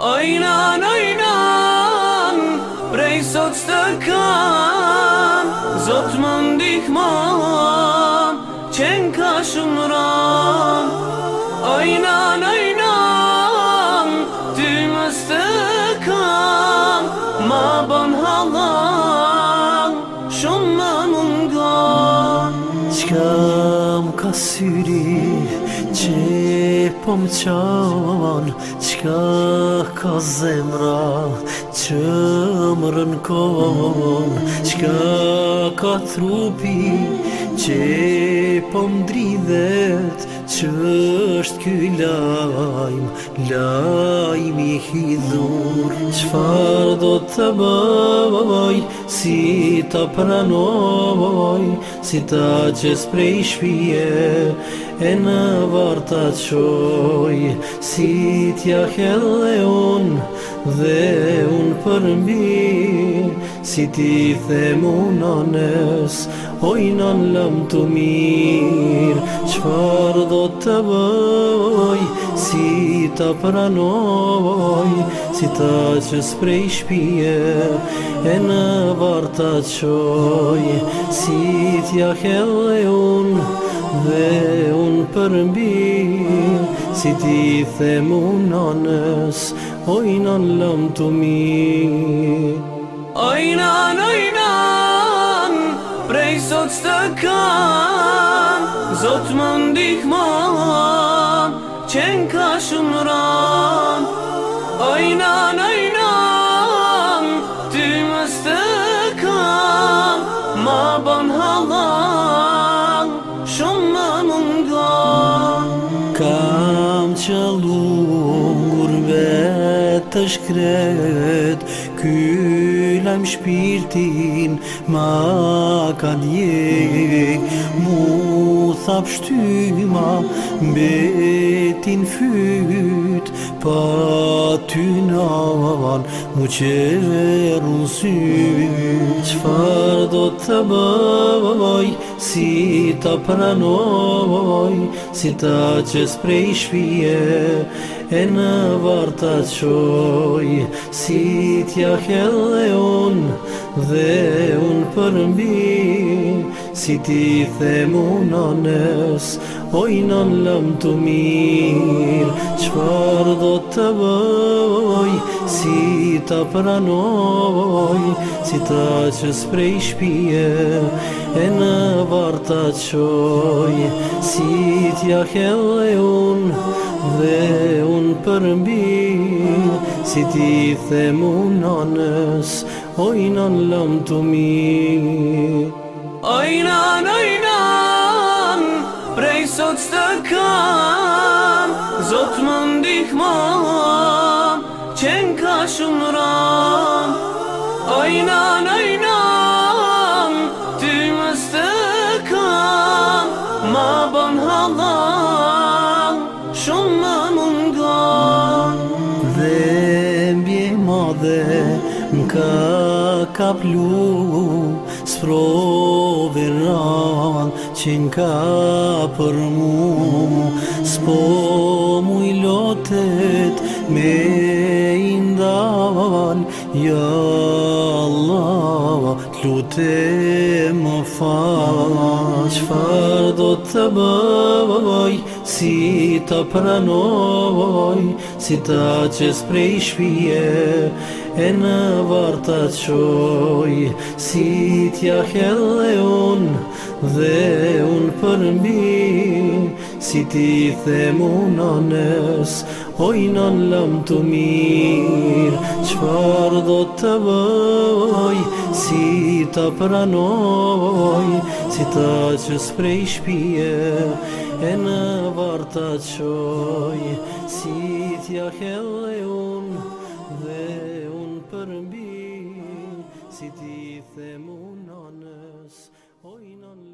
Ojnan, ojnan, prej sot së të kam Zot më ndihman, qenë ka shumë ram Ojnan, ojnan, ty më së kam Ma bon halan, shumë më mungan Qka Kam ka syri që po më qan Qka ka zemra që më rënkon Qka ka trupi që po më dridhet që është ky lajm lajm i hidhur çfarë do të bëj si ta pranoj si ta çes prej shpije e në varta qoj si t'ja helle un dhe un përmi si ti themu nënës ojnën lëm të mirë Qëfar do të bëj, si të pranoj Si ta që sprej shpije, e në varta qoj Si t'ja këllë e unë, dhe unë përmbi Si ti themu nënës, ojnën lëm të mirë Ojnën, sot së të kam Zot më Qenë ka shumë të shkret Ky lajmë shpirtin ma ka djek Mu thap shtyma betin fyt Pa ty nalan mu qeru syt Qfar do të bëj Si të pranoj Si të qes prej shpje e në varta qoj Si tja kelle un dhe un përmbi Si ti themu në nës, oj në lëm të mirë Qëpar do të bëjë si ta pranoj Si ta që sprej shpije E në varta qoj Si tja kelle dhe unë Dhe unë përmbi Si ti the mu në nës Oj në lëmë të mi Oj në oj Prej sot së të kam Zot më ndihmoj şumran Aynan aynan Tüm istikam Ma ban halam Şumna mungan Ve bir made Mka kaplu strove ran qen ka për mu s'po mu i lotet me i ndan ja Allah t'lute më fa qëfar do të bëvaj Si të pranoj, Si t'a qës prej shpje, E në varta qoj, Si t'ja këllë dhe unë, Dhe unë përmi, Si t'i themu në nësë, Ojnën po lëmë të mirë Qëfar do të bëj Si të pranoj Si të që sprej E në varta qoj Si t'ja hellë e unë Dhe unë përmbi Si t'i themu nënës Ojnën